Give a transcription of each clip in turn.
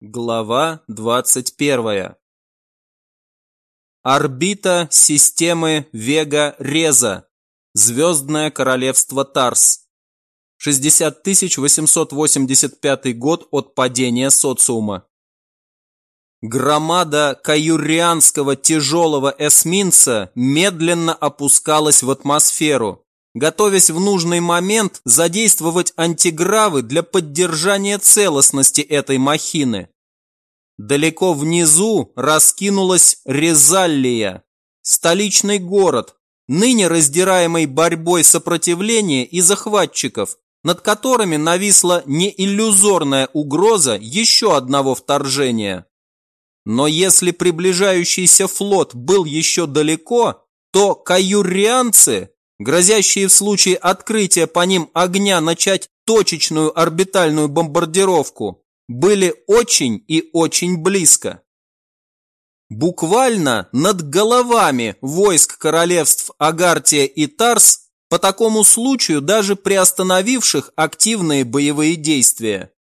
Глава 21. Орбита системы Вега-Реза. Звездное королевство Тарс. 60885 год от падения социума. Громада каюрианского тяжелого эсминца медленно опускалась в атмосферу, готовясь в нужный момент задействовать антигравы для поддержания целостности этой махины. Далеко внизу раскинулась Резаллия, столичный город, ныне раздираемый борьбой сопротивления и захватчиков, над которыми нависла неиллюзорная угроза еще одного вторжения. Но если приближающийся флот был еще далеко, то каюрианцы грозящие в случае открытия по ним огня начать точечную орбитальную бомбардировку, были очень и очень близко. Буквально над головами войск королевств Агартия и Тарс по такому случаю даже приостановивших активные боевые действия.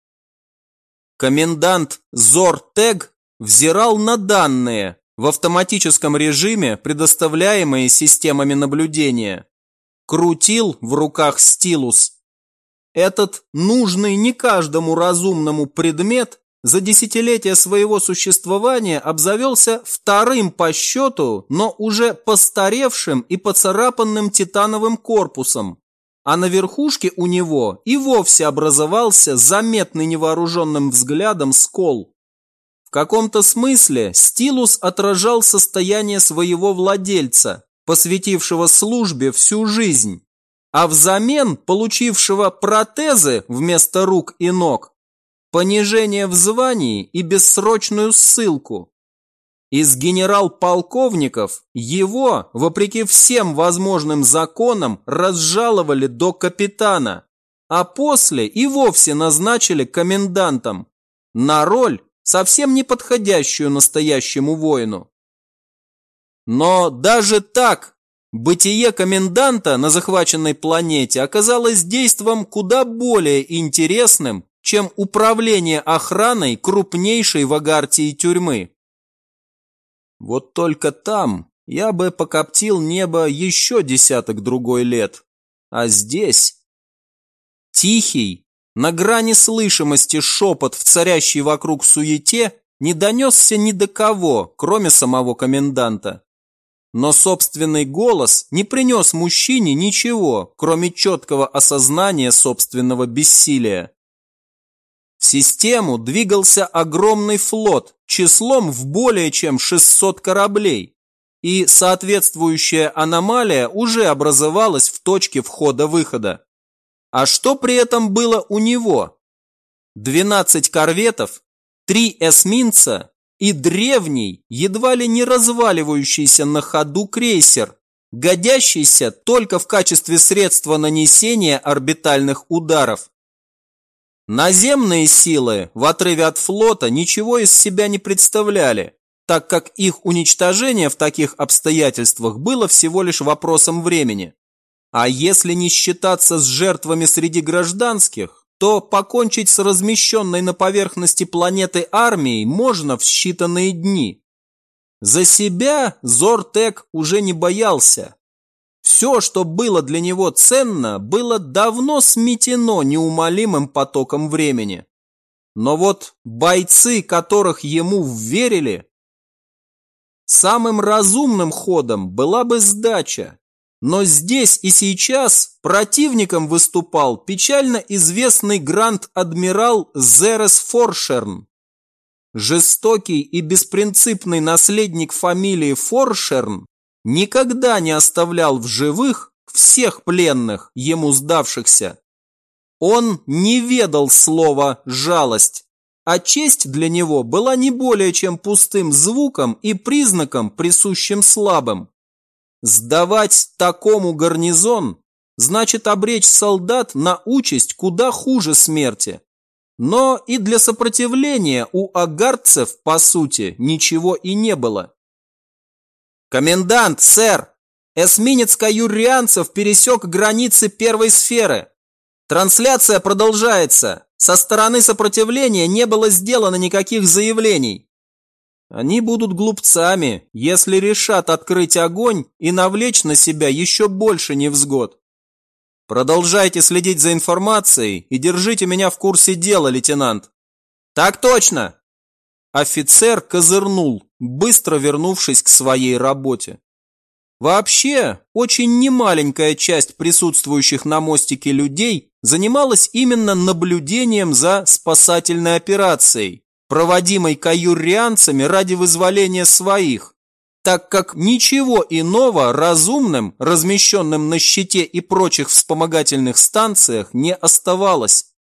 Комендант Зор-Тег взирал на данные в автоматическом режиме, предоставляемые системами наблюдения крутил в руках стилус. Этот нужный не каждому разумному предмет за десятилетия своего существования обзавелся вторым по счету, но уже постаревшим и поцарапанным титановым корпусом, а на верхушке у него и вовсе образовался заметный невооруженным взглядом скол. В каком-то смысле стилус отражал состояние своего владельца, посвятившего службе всю жизнь, а взамен получившего протезы вместо рук и ног, понижение в звании и бессрочную ссылку. Из генерал-полковников его, вопреки всем возможным законам, разжаловали до капитана, а после и вовсе назначили комендантом на роль, совсем не подходящую настоящему воину. Но даже так, бытие коменданта на захваченной планете оказалось действом куда более интересным, чем управление охраной крупнейшей в Агартии тюрьмы. Вот только там я бы покоптил небо еще десяток другой лет. А здесь... Тихий, на грани слышимости шепот в царящей вокруг суете не донесся ни до кого, кроме самого коменданта. Но собственный голос не принес мужчине ничего, кроме четкого осознания собственного бессилия. В систему двигался огромный флот числом в более чем 600 кораблей, и соответствующая аномалия уже образовалась в точке входа-выхода. А что при этом было у него? 12 корветов, 3 эсминца и древний, едва ли не разваливающийся на ходу крейсер, годящийся только в качестве средства нанесения орбитальных ударов. Наземные силы в отрыве от флота ничего из себя не представляли, так как их уничтожение в таких обстоятельствах было всего лишь вопросом времени. А если не считаться с жертвами среди гражданских, то покончить с размещенной на поверхности планеты армией можно в считанные дни. За себя Зортек уже не боялся. Все, что было для него ценно, было давно сметено неумолимым потоком времени. Но вот бойцы, которых ему вверили, самым разумным ходом была бы сдача, но здесь и сейчас противником выступал печально известный гранд-адмирал Зерес Форшерн. Жестокий и беспринципный наследник фамилии Форшерн никогда не оставлял в живых всех пленных, ему сдавшихся. Он не ведал слова «жалость», а честь для него была не более чем пустым звуком и признаком, присущим слабым. Сдавать такому гарнизон значит обречь солдат на участь куда хуже смерти. Но и для сопротивления у агарцев, по сути, ничего и не было. «Комендант, сэр! Эсминец каюрианцев пересек границы первой сферы. Трансляция продолжается!» Со стороны сопротивления не было сделано никаких заявлений. Они будут глупцами, если решат открыть огонь и навлечь на себя еще больше невзгод. Продолжайте следить за информацией и держите меня в курсе дела, лейтенант. Так точно! Офицер козырнул, быстро вернувшись к своей работе. Вообще, очень немаленькая часть присутствующих на мостике людей занималась именно наблюдением за спасательной операцией, проводимой каюрианцами ради вызволения своих, так как ничего иного разумным, размещенным на щите и прочих вспомогательных станциях, не оставалось.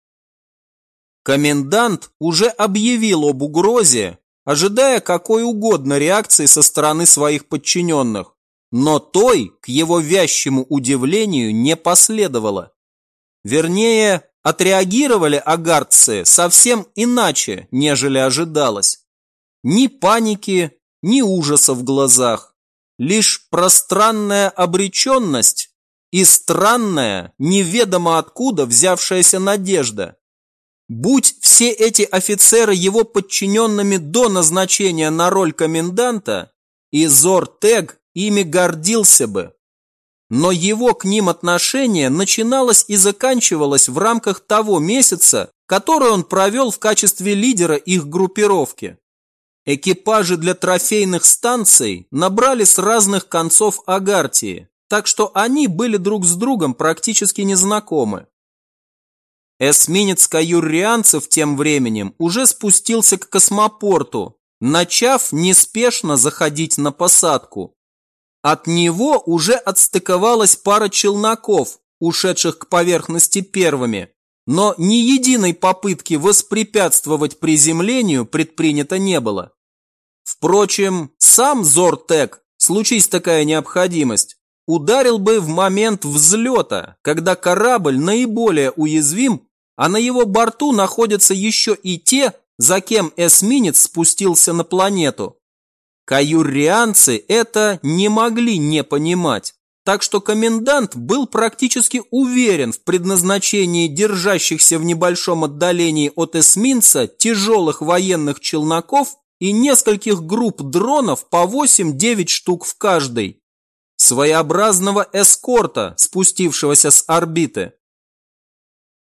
Комендант уже объявил об угрозе, ожидая какой угодно реакции со стороны своих подчиненных, но той, к его вящему удивлению, не последовало. Вернее, отреагировали агартцы совсем иначе, нежели ожидалось. Ни паники, ни ужаса в глазах, лишь пространная обреченность и странная, неведомо откуда взявшаяся надежда. Будь все эти офицеры его подчиненными до назначения на роль коменданта, и Зор-Тег ими гордился бы. Но его к ним отношение начиналось и заканчивалось в рамках того месяца, который он провел в качестве лидера их группировки. Экипажи для трофейных станций набрали с разных концов Агартии, так что они были друг с другом практически незнакомы. Эсминец каюрианцев тем временем уже спустился к космопорту, начав неспешно заходить на посадку. От него уже отстыковалась пара челноков, ушедших к поверхности первыми, но ни единой попытки воспрепятствовать приземлению предпринято не было. Впрочем, сам Зортек, случись такая необходимость, ударил бы в момент взлета, когда корабль наиболее уязвим, а на его борту находятся еще и те, за кем эсминец спустился на планету. Каюрианцы это не могли не понимать, так что комендант был практически уверен в предназначении держащихся в небольшом отдалении от эсминца тяжелых военных челноков и нескольких групп дронов по 8-9 штук в каждой. Своеобразного эскорта, спустившегося с орбиты.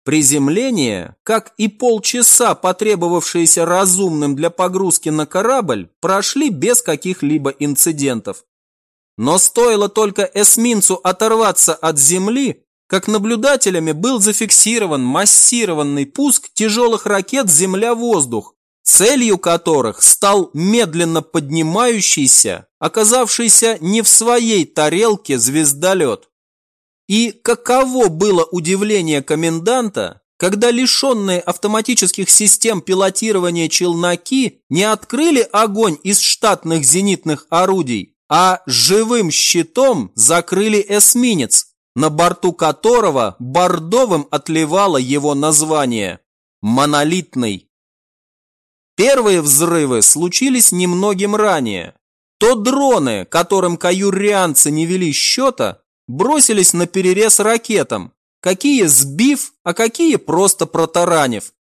Приземление, как и полчаса, потребовавшиеся разумным для погрузки на корабль, прошли без каких-либо инцидентов. Но стоило только эсминцу оторваться от земли, как наблюдателями был зафиксирован массированный пуск тяжелых ракет «Земля-воздух», целью которых стал медленно поднимающийся, оказавшийся не в своей тарелке звездолет. И каково было удивление коменданта, когда лишенные автоматических систем пилотирования челноки не открыли огонь из штатных зенитных орудий, а живым щитом закрыли эсминец, на борту которого бордовым отливало его название – «Монолитный». Первые взрывы случились немногим ранее. То дроны, которым каюрианцы не вели счета, бросились на перерез ракетам, какие сбив, а какие просто протаранив.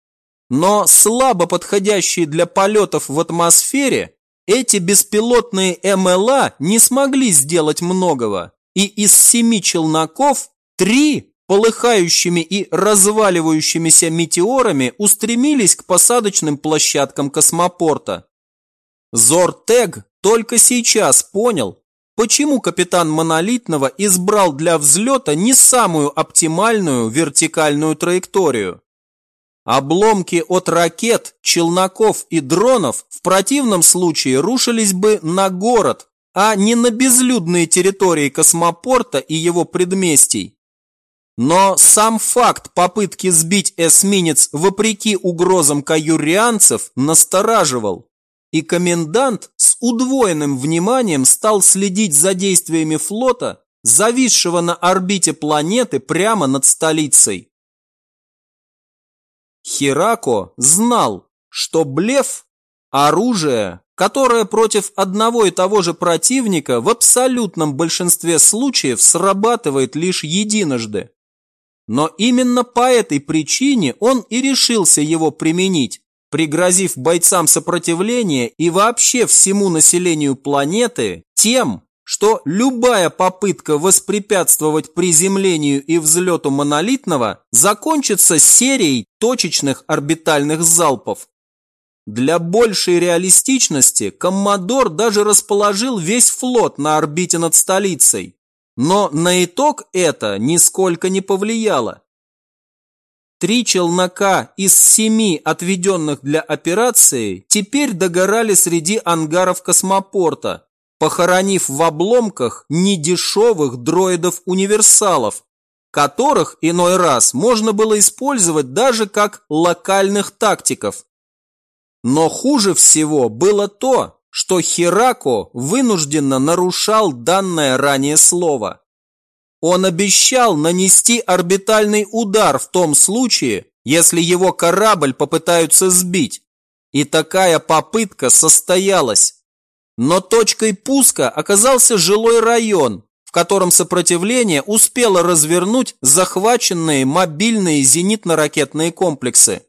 Но слабо подходящие для полетов в атмосфере, эти беспилотные МЛА не смогли сделать многого, и из семи челноков три полыхающими и разваливающимися метеорами устремились к посадочным площадкам космопорта. Зортег только сейчас понял, почему капитан Монолитного избрал для взлета не самую оптимальную вертикальную траекторию. Обломки от ракет, челноков и дронов в противном случае рушились бы на город, а не на безлюдные территории космопорта и его предместий. Но сам факт попытки сбить эсминец вопреки угрозам каюрианцев настораживал, и комендант с удвоенным вниманием стал следить за действиями флота, зависшего на орбите планеты прямо над столицей. Хирако знал, что блеф – оружие, которое против одного и того же противника в абсолютном большинстве случаев срабатывает лишь единожды. Но именно по этой причине он и решился его применить, пригрозив бойцам сопротивления и вообще всему населению планеты тем, что любая попытка воспрепятствовать приземлению и взлету монолитного закончится серией точечных орбитальных залпов. Для большей реалистичности Коммодор даже расположил весь флот на орбите над столицей, но на итог это нисколько не повлияло. Три челнока из семи отведенных для операции теперь догорали среди ангаров космопорта, похоронив в обломках недешевых дроидов-универсалов, которых иной раз можно было использовать даже как локальных тактиков. Но хуже всего было то, что Херако вынужденно нарушал данное ранее слово. Он обещал нанести орбитальный удар в том случае, если его корабль попытаются сбить. И такая попытка состоялась. Но точкой пуска оказался жилой район, в котором сопротивление успело развернуть захваченные мобильные зенитно-ракетные комплексы.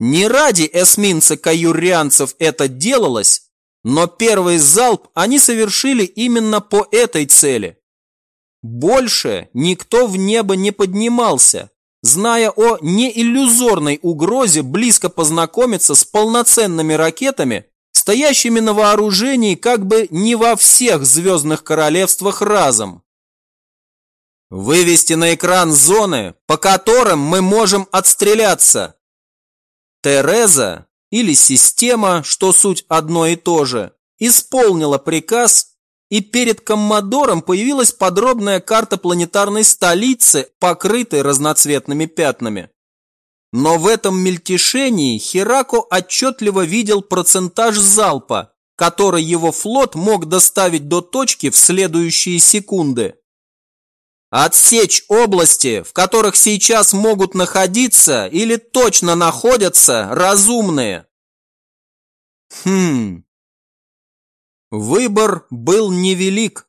Не ради эсминца каюрианцев это делалось, но первый залп они совершили именно по этой цели. Больше никто в небо не поднимался, зная о неиллюзорной угрозе близко познакомиться с полноценными ракетами, стоящими на вооружении как бы не во всех звездных королевствах разом. Вывести на экран зоны, по которым мы можем отстреляться. Тереза или система, что суть одно и то же, исполнила приказ, и перед Коммодором появилась подробная карта планетарной столицы, покрытой разноцветными пятнами. Но в этом мельтешении Херако отчетливо видел процентаж залпа, который его флот мог доставить до точки в следующие секунды. Отсечь области, в которых сейчас могут находиться или точно находятся разумные. Хм. Выбор был невелик.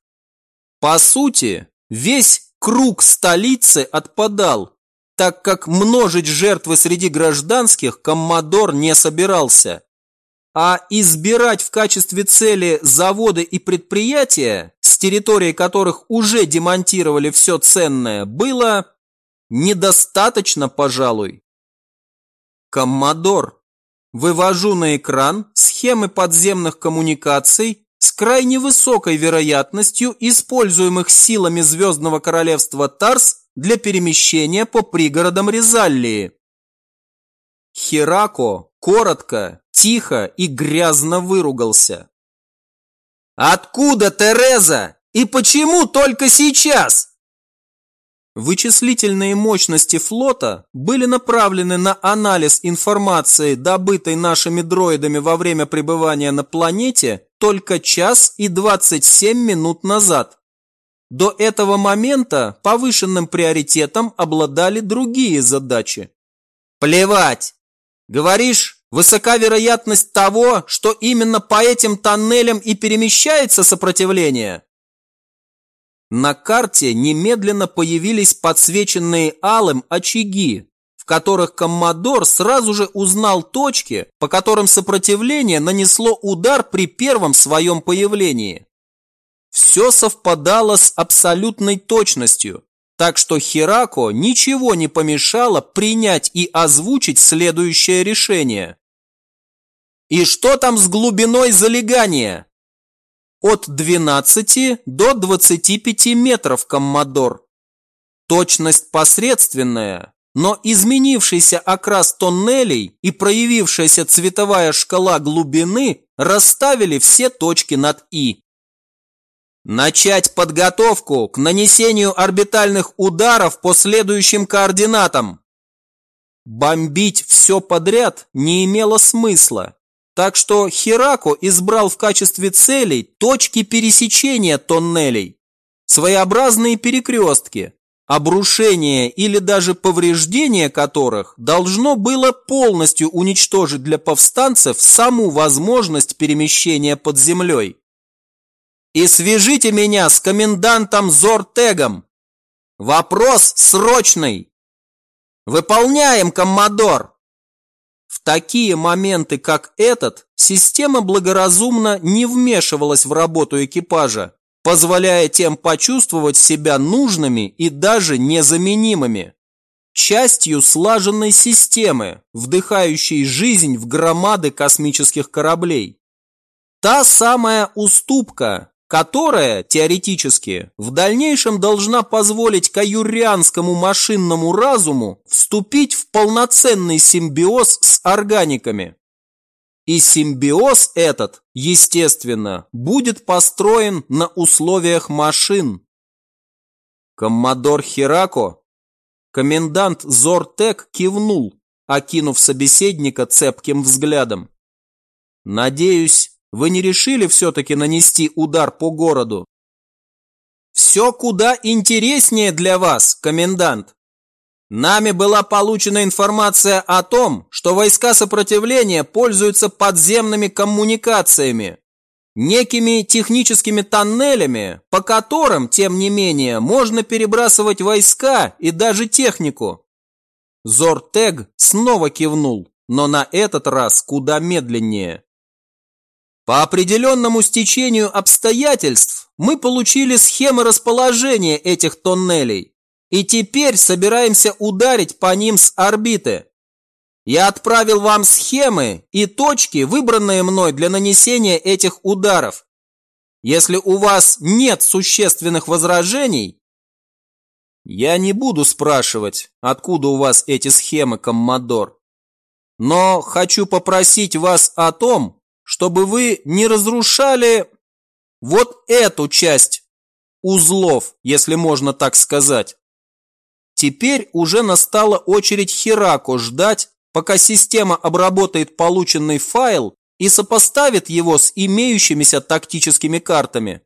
По сути, весь круг столицы отпадал, так как множить жертвы среди гражданских Коммодор не собирался. А избирать в качестве цели заводы и предприятия, с территории которых уже демонтировали все ценное, было недостаточно, пожалуй. Коммодор. Вывожу на экран схемы подземных коммуникаций с крайне высокой вероятностью используемых силами Звездного Королевства Тарс для перемещения по пригородам Резаллии. Херако коротко, тихо и грязно выругался. «Откуда Тереза? И почему только сейчас?» Вычислительные мощности флота были направлены на анализ информации, добытой нашими дроидами во время пребывания на планете, только час и 27 минут назад. До этого момента повышенным приоритетом обладали другие задачи. Плевать! Говоришь, высока вероятность того, что именно по этим тоннелям и перемещается сопротивление? На карте немедленно появились подсвеченные алым очаги, в которых Коммодор сразу же узнал точки, по которым сопротивление нанесло удар при первом своем появлении. Все совпадало с абсолютной точностью, так что Херако ничего не помешало принять и озвучить следующее решение. И что там с глубиной залегания? От 12 до 25 метров, Коммодор. Точность посредственная, но изменившийся окрас тоннелей и проявившаяся цветовая шкала глубины расставили все точки над «и». Начать подготовку к нанесению орбитальных ударов по следующим координатам. Бомбить все подряд не имело смысла, так что Херако избрал в качестве целей точки пересечения тоннелей, своеобразные перекрестки, обрушение или даже повреждение которых должно было полностью уничтожить для повстанцев саму возможность перемещения под землей и свяжите меня с комендантом Зортегом. Вопрос срочный. Выполняем, коммодор! В такие моменты, как этот, система благоразумно не вмешивалась в работу экипажа, позволяя тем почувствовать себя нужными и даже незаменимыми. Частью слаженной системы, вдыхающей жизнь в громады космических кораблей. Та самая уступка, которая, теоретически, в дальнейшем должна позволить каюрианскому машинному разуму вступить в полноценный симбиоз с органиками. И симбиоз этот, естественно, будет построен на условиях машин. Коммодор Хирако, комендант Зортек кивнул, окинув собеседника цепким взглядом. «Надеюсь, вы не решили все-таки нанести удар по городу? Все куда интереснее для вас, комендант. Нами была получена информация о том, что войска сопротивления пользуются подземными коммуникациями, некими техническими тоннелями, по которым, тем не менее, можно перебрасывать войска и даже технику. Зортег снова кивнул, но на этот раз куда медленнее. По определенному стечению обстоятельств мы получили схемы расположения этих тоннелей и теперь собираемся ударить по ним с орбиты. Я отправил вам схемы и точки, выбранные мной для нанесения этих ударов. Если у вас нет существенных возражений, я не буду спрашивать, откуда у вас эти схемы, коммодор. Но хочу попросить вас о том, чтобы вы не разрушали вот эту часть узлов, если можно так сказать. Теперь уже настала очередь Херако ждать, пока система обработает полученный файл и сопоставит его с имеющимися тактическими картами.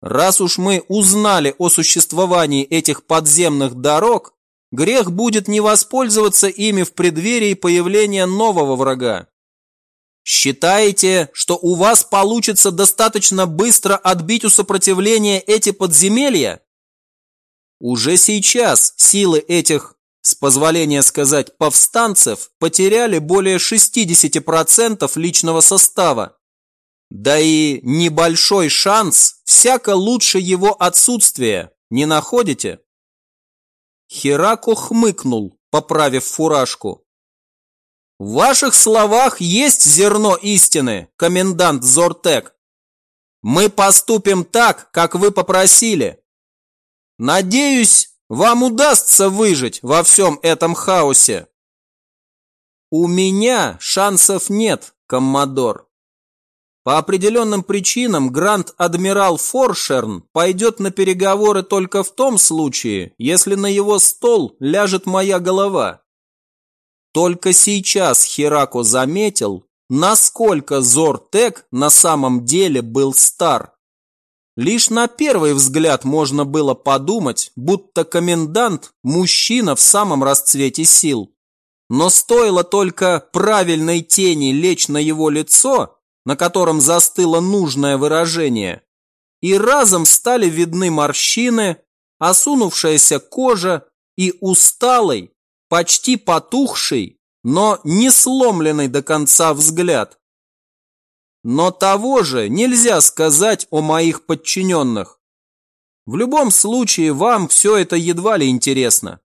Раз уж мы узнали о существовании этих подземных дорог, грех будет не воспользоваться ими в преддверии появления нового врага. Считаете, что у вас получится достаточно быстро отбить у сопротивления эти подземелья? Уже сейчас силы этих, с позволения сказать, повстанцев потеряли более 60% личного состава. Да и небольшой шанс всяко лучше его отсутствия, не находите? Херако хмыкнул, поправив фуражку. В ваших словах есть зерно истины, комендант Зортек. Мы поступим так, как вы попросили. Надеюсь, вам удастся выжить во всем этом хаосе. У меня шансов нет, коммодор. По определенным причинам Гранд-Адмирал Форшерн пойдет на переговоры только в том случае, если на его стол ляжет моя голова. Только сейчас Херако заметил, насколько Зортек на самом деле был стар. Лишь на первый взгляд можно было подумать, будто комендант – мужчина в самом расцвете сил. Но стоило только правильной тени лечь на его лицо, на котором застыло нужное выражение, и разом стали видны морщины, осунувшаяся кожа и усталый, почти потухший, но не сломленный до конца взгляд. Но того же нельзя сказать о моих подчиненных. В любом случае, вам все это едва ли интересно.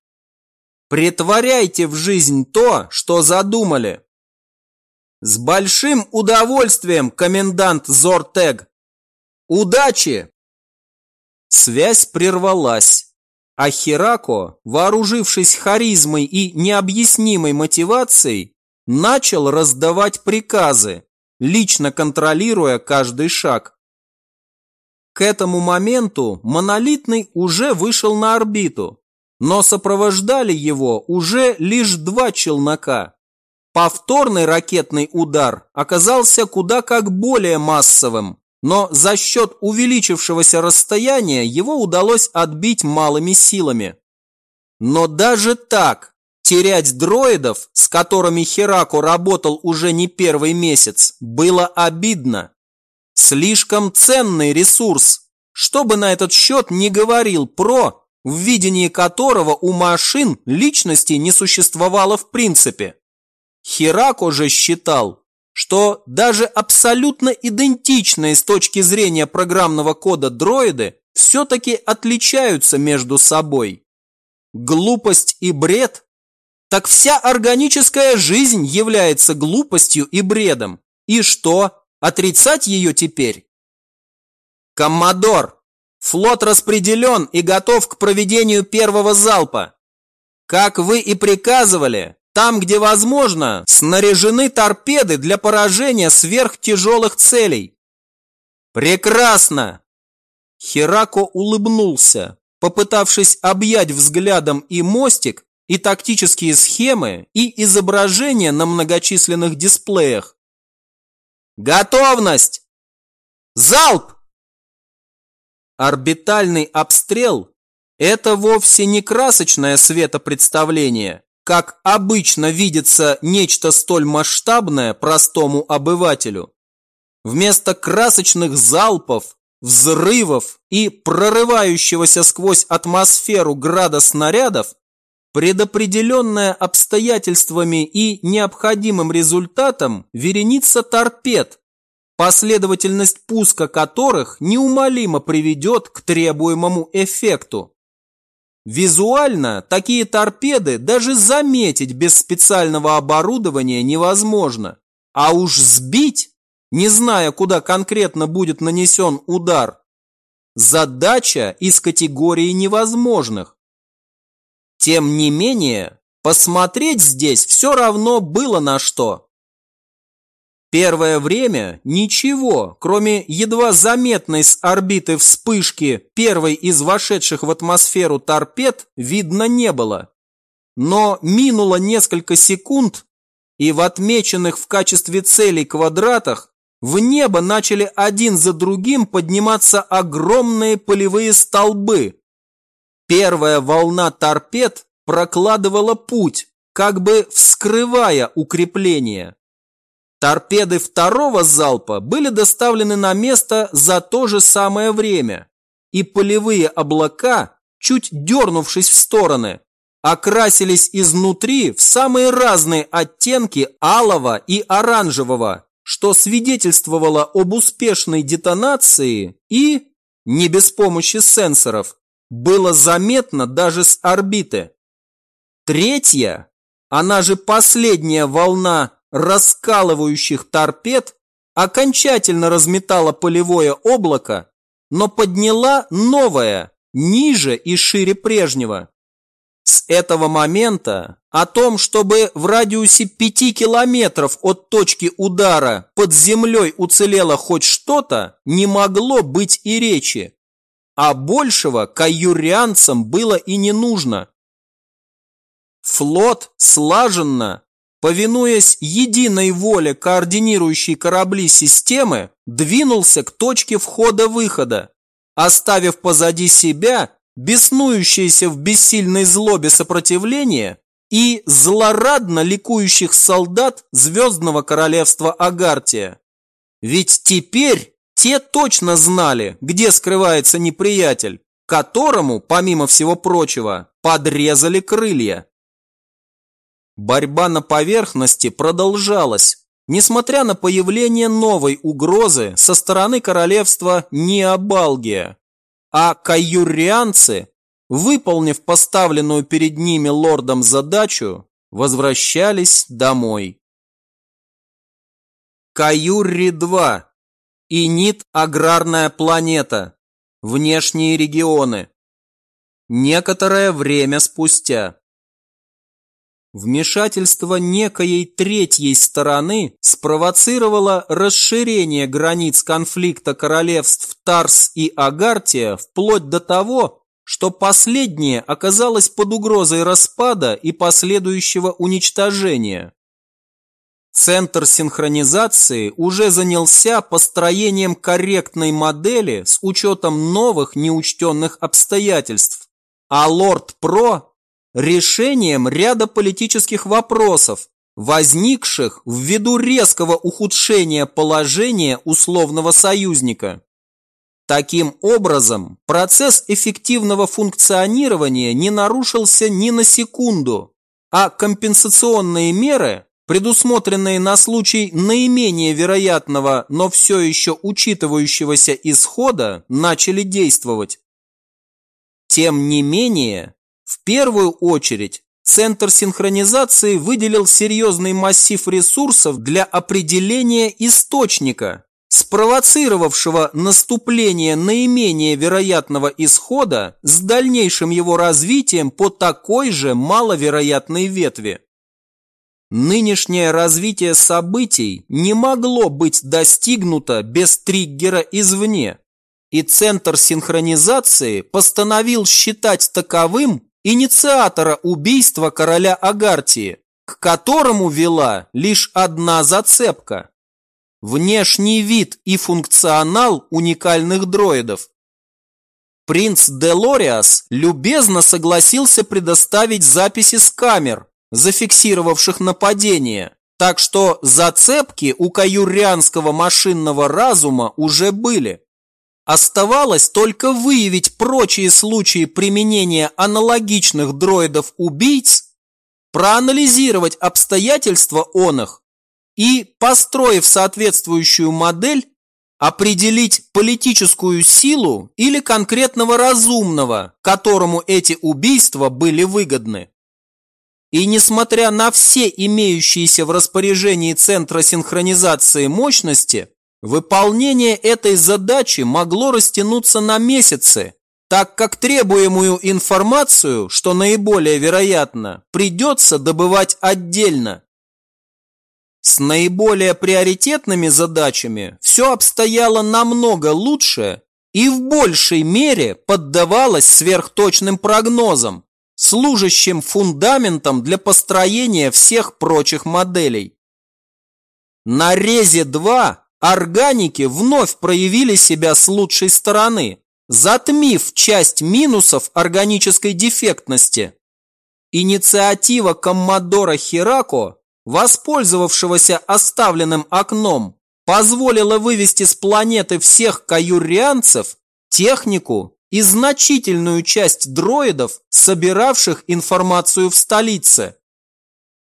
Притворяйте в жизнь то, что задумали. С большим удовольствием, комендант Зортег. Удачи! Связь прервалась. А Херако, вооружившись харизмой и необъяснимой мотивацией, начал раздавать приказы, лично контролируя каждый шаг. К этому моменту монолитный уже вышел на орбиту, но сопровождали его уже лишь два челнока. Повторный ракетный удар оказался куда как более массовым, но за счет увеличившегося расстояния его удалось отбить малыми силами. Но даже так, терять дроидов, с которыми Херако работал уже не первый месяц, было обидно. Слишком ценный ресурс, что бы на этот счет не говорил Про, в видении которого у машин личности не существовало в принципе. Херако же считал, что даже абсолютно идентичные с точки зрения программного кода дроиды все-таки отличаются между собой. Глупость и бред? Так вся органическая жизнь является глупостью и бредом. И что, отрицать ее теперь? Коммодор, флот распределен и готов к проведению первого залпа. Как вы и приказывали, там, где возможно, снаряжены торпеды для поражения сверхтяжелых целей. Прекрасно! Херако улыбнулся, попытавшись объять взглядом и мостик, и тактические схемы, и изображения на многочисленных дисплеях. Готовность! Залп! Орбитальный обстрел – это вовсе не красочное светопредставление, как обычно видится нечто столь масштабное простому обывателю. Вместо красочных залпов, взрывов и прорывающегося сквозь атмосферу града снарядов предопределенная обстоятельствами и необходимым результатом вереница торпед, последовательность пуска которых неумолимо приведет к требуемому эффекту. Визуально такие торпеды даже заметить без специального оборудования невозможно, а уж сбить, не зная, куда конкретно будет нанесен удар, задача из категории невозможных. Тем не менее, посмотреть здесь все равно было на что. Первое время ничего, кроме едва заметной с орбиты вспышки первой из вошедших в атмосферу торпед, видно не было. Но минуло несколько секунд, и в отмеченных в качестве целей квадратах в небо начали один за другим подниматься огромные полевые столбы, Первая волна торпед прокладывала путь, как бы вскрывая укрепление. Торпеды второго залпа были доставлены на место за то же самое время, и полевые облака, чуть дернувшись в стороны, окрасились изнутри в самые разные оттенки алого и оранжевого, что свидетельствовало об успешной детонации и, не без помощи сенсоров, было заметно даже с орбиты. Третья, она же последняя волна раскалывающих торпед, окончательно разметала полевое облако, но подняла новое, ниже и шире прежнего. С этого момента о том, чтобы в радиусе пяти километров от точки удара под землей уцелело хоть что-то, не могло быть и речи а большего каюрианцам было и не нужно. Флот слаженно, повинуясь единой воле координирующей корабли системы, двинулся к точке входа-выхода, оставив позади себя беснующееся в бессильной злобе сопротивление и злорадно ликующих солдат Звездного Королевства Агартия. Ведь теперь те точно знали, где скрывается неприятель, которому, помимо всего прочего, подрезали крылья. Борьба на поверхности продолжалась, несмотря на появление новой угрозы со стороны королевства Необалгия. А каюрианцы, выполнив поставленную перед ними лордом задачу, возвращались домой. Каюрри-2 Инит – аграрная планета. Внешние регионы. Некоторое время спустя. Вмешательство некоей третьей стороны спровоцировало расширение границ конфликта королевств Тарс и Агартия вплоть до того, что последнее оказалось под угрозой распада и последующего уничтожения. Центр синхронизации уже занялся построением корректной модели с учетом новых неучтенных обстоятельств, а Лорд Про – решением ряда политических вопросов, возникших ввиду резкого ухудшения положения условного союзника. Таким образом, процесс эффективного функционирования не нарушился ни на секунду, а компенсационные меры, предусмотренные на случай наименее вероятного, но все еще учитывающегося исхода, начали действовать. Тем не менее, в первую очередь, Центр синхронизации выделил серьезный массив ресурсов для определения источника, спровоцировавшего наступление наименее вероятного исхода с дальнейшим его развитием по такой же маловероятной ветви. Нынешнее развитие событий не могло быть достигнуто без триггера извне, и Центр синхронизации постановил считать таковым инициатора убийства короля Агартии, к которому вела лишь одна зацепка – внешний вид и функционал уникальных дроидов. Принц Делориас любезно согласился предоставить записи с камер, зафиксировавших нападение, так что зацепки у каюрианского машинного разума уже были. Оставалось только выявить прочие случаи применения аналогичных дроидов-убийц, проанализировать обстоятельства он их и, построив соответствующую модель, определить политическую силу или конкретного разумного, которому эти убийства были выгодны. И несмотря на все имеющиеся в распоряжении Центра синхронизации мощности, Выполнение этой задачи могло растянуться на месяцы, так как требуемую информацию, что наиболее вероятно, придется добывать отдельно. С наиболее приоритетными задачами все обстояло намного лучше и в большей мере поддавалось сверхточным прогнозам, служащим фундаментом для построения всех прочих моделей. На Резе-2 Органики вновь проявили себя с лучшей стороны, затмив часть минусов органической дефектности. Инициатива Коммодора Хирако, воспользовавшегося оставленным окном, позволила вывести с планеты всех каюрианцев, технику и значительную часть дроидов, собиравших информацию в столице.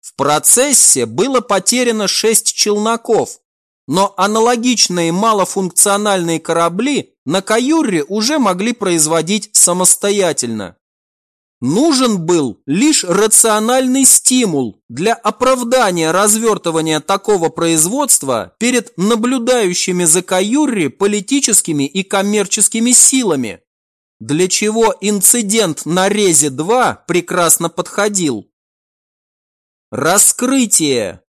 В процессе было потеряно шесть челноков, но аналогичные малофункциональные корабли на Каюре уже могли производить самостоятельно. Нужен был лишь рациональный стимул для оправдания развертывания такого производства перед наблюдающими за Каюрри политическими и коммерческими силами, для чего инцидент на Резе-2 прекрасно подходил. Раскрытие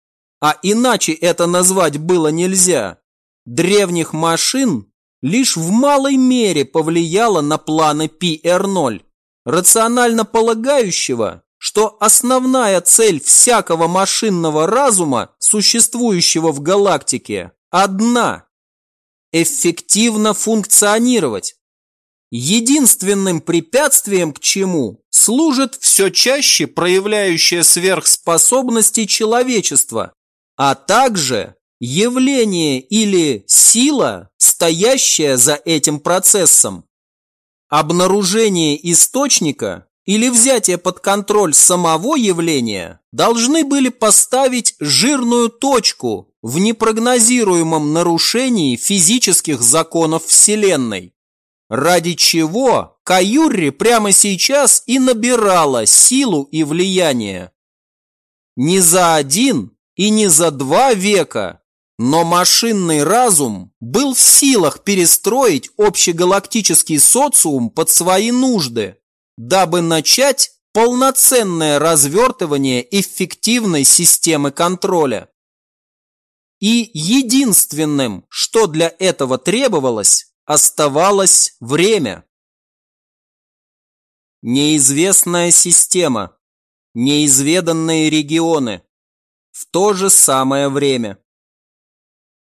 а иначе это назвать было нельзя, древних машин лишь в малой мере повлияло на планы PR-0, рационально полагающего, что основная цель всякого машинного разума, существующего в галактике, одна – эффективно функционировать. Единственным препятствием к чему служит все чаще проявляющее сверхспособности человечества, а также явление или сила, стоящая за этим процессом. Обнаружение источника или взятие под контроль самого явления должны были поставить жирную точку в непрогнозируемом нарушении физических законов Вселенной, ради чего Каюри прямо сейчас и набирала силу и влияние. Не за один, и не за два века, но машинный разум был в силах перестроить общегалактический социум под свои нужды, дабы начать полноценное развертывание эффективной системы контроля. И единственным, что для этого требовалось, оставалось время. Неизвестная система, неизведанные регионы, в то же самое время.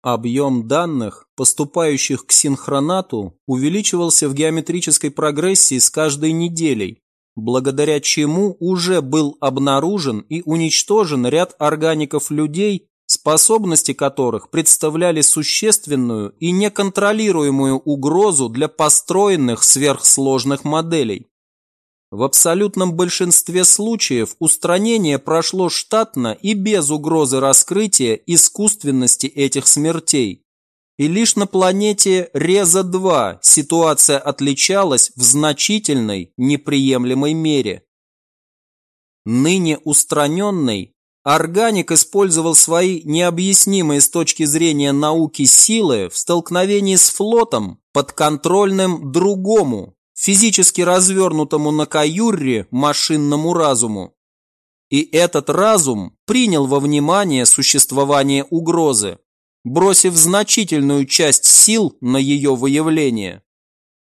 Объем данных, поступающих к синхронату, увеличивался в геометрической прогрессии с каждой неделей, благодаря чему уже был обнаружен и уничтожен ряд органиков людей, способности которых представляли существенную и неконтролируемую угрозу для построенных сверхсложных моделей. В абсолютном большинстве случаев устранение прошло штатно и без угрозы раскрытия искусственности этих смертей. И лишь на планете Реза-2 ситуация отличалась в значительной неприемлемой мере. Ныне устраненный, Органик использовал свои необъяснимые с точки зрения науки силы в столкновении с флотом, подконтрольным другому, физически развернутому на каюрре машинному разуму. И этот разум принял во внимание существование угрозы, бросив значительную часть сил на ее выявление.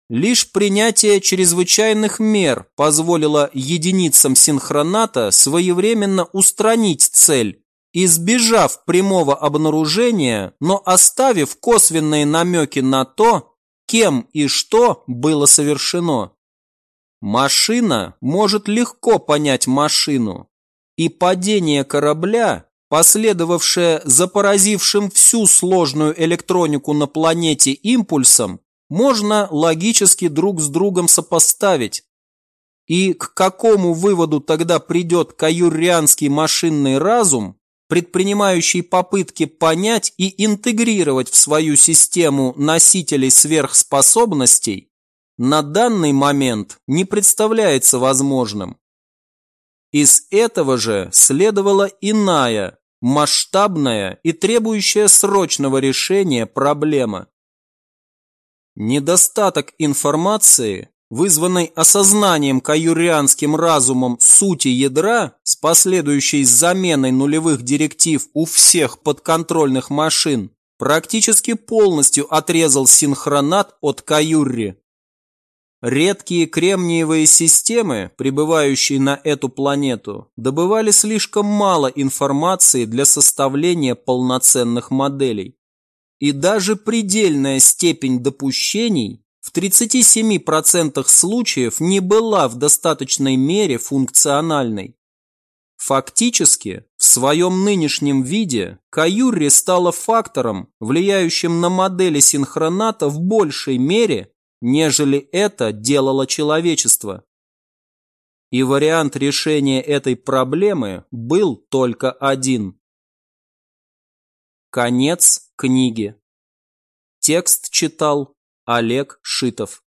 Лишь принятие чрезвычайных мер позволило единицам синхроната своевременно устранить цель, избежав прямого обнаружения, но оставив косвенные намеки на то, кем и что было совершено. Машина может легко понять машину, и падение корабля, последовавшее за поразившим всю сложную электронику на планете импульсом, можно логически друг с другом сопоставить. И к какому выводу тогда придет каюрианский машинный разум, предпринимающий попытки понять и интегрировать в свою систему носителей сверхспособностей, на данный момент не представляется возможным. Из этого же следовала иная, масштабная и требующая срочного решения проблема. Недостаток информации, вызванный осознанием каюрианским разумом сути ядра с последующей заменой нулевых директив у всех подконтрольных машин, практически полностью отрезал синхронат от каюрри. Редкие кремниевые системы, прибывающие на эту планету, добывали слишком мало информации для составления полноценных моделей. И даже предельная степень допущений в 37% случаев не была в достаточной мере функциональной. Фактически, в своем нынешнем виде Каюри стала фактором, влияющим на модели синхроната в большей мере, нежели это делало человечество. И вариант решения этой проблемы был только один. Конец книги. Текст читал Олег Шитов.